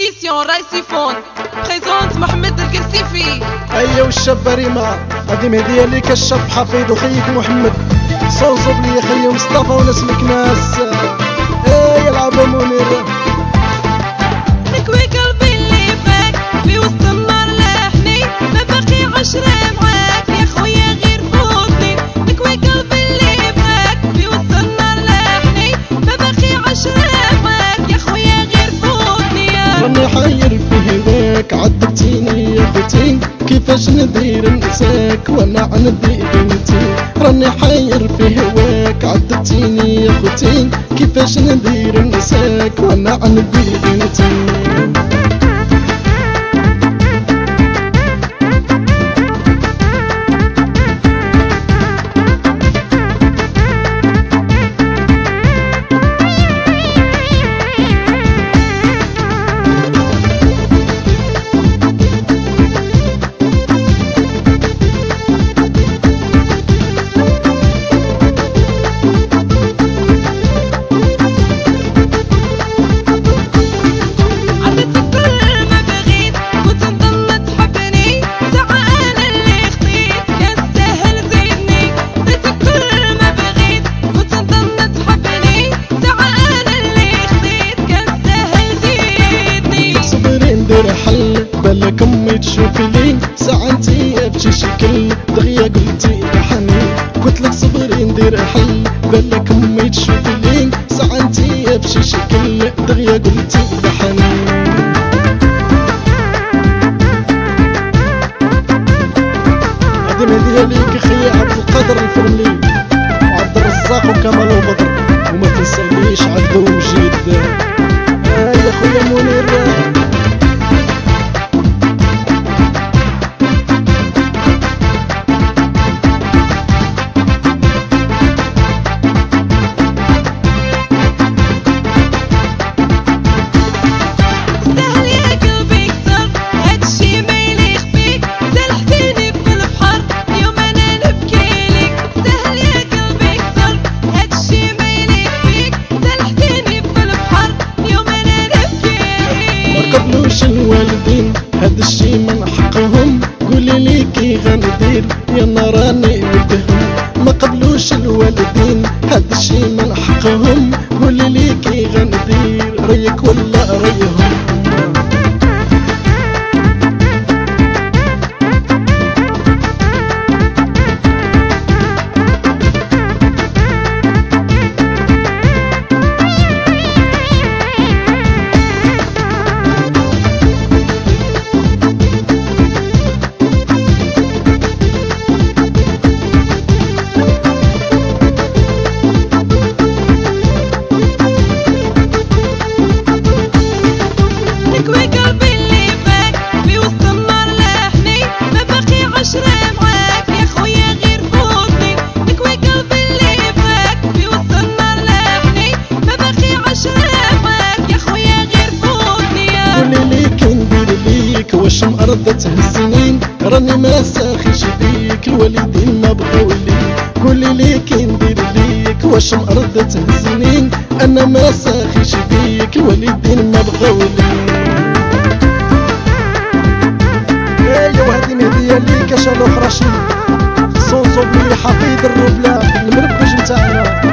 édition Raisifon présente Mohamed القرسيفي أيا والشاب ريما هذه مهدية ليك الشاب حفيظ وخيك محمد. صوصب لي خي مصطفى ونسمك ناس إيه يلعبوا منير حاير في هواك عذبتيني يا خوتي كيفاش ندير نساك وأنا عندي بنتي راني حاير في هواك عذبتيني يا خوتي كيفاش ندير نساك وأنا عندي بنتي 等夜空静。الوالدين هاد الشي من حقهم قولي لي كي غندير؟ يا راني ودهم ما قبلوش الوالدين هاد الشي من حقهم. قولي لي كي غندير؟ ريك ولا ريهم؟ مرضى تهزني. راني ما ساخيش بيك الوالدين ما بغاو لي. قولي لي ندير ليك واش مرضى تهزني؟ أنا ما ساخيش بيك الوالدين ما بغاو لي. ايوا وهذه مهدية ليك شي صوصو بلي حفيظ الروبلا المربج نتاعنا.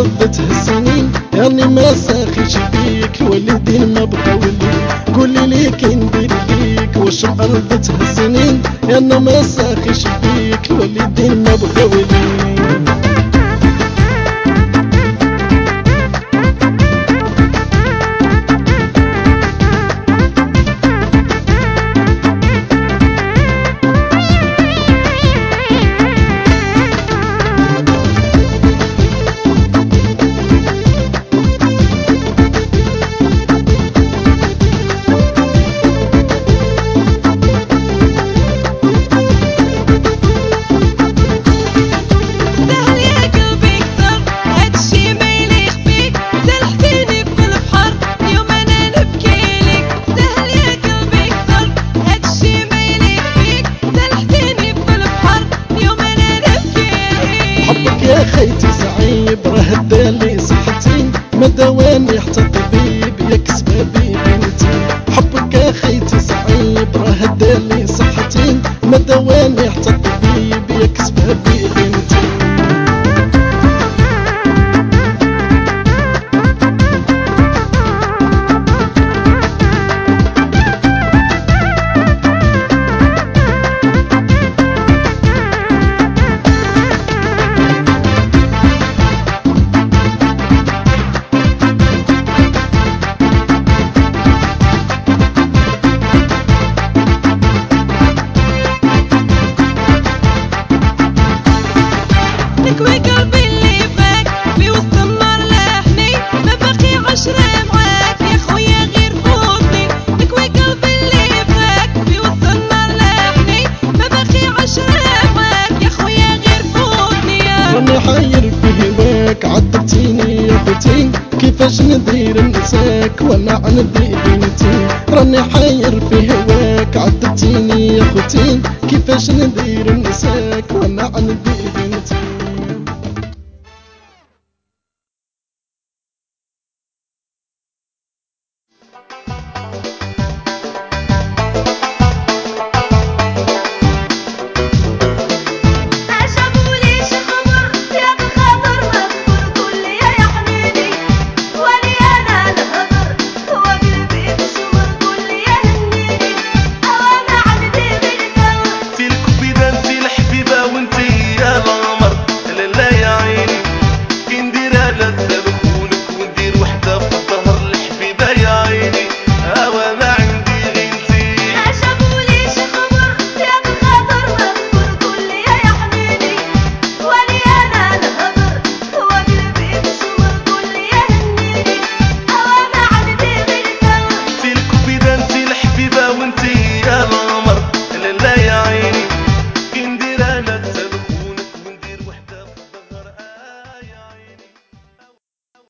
مرضى تهزني راني ما ساخيش بيك الوالدين ما بغاو لي قولي لي كي ندير ليك واش مرضى تهزني أنا ما ساخيش بيك الوالدين ما بغاو صحتي ما دواني حتى طبيب يكسب بي بنتي حبك يا خيتي صعيب راه دالي صحتي. ما دواني حتى خوتي كيفاش ندير نساك وأنا عندي بنتي؟ راني حاير في هواك عذبتيني يا خوتي. كيفاش ندير نساك وأنا عندي بنتي؟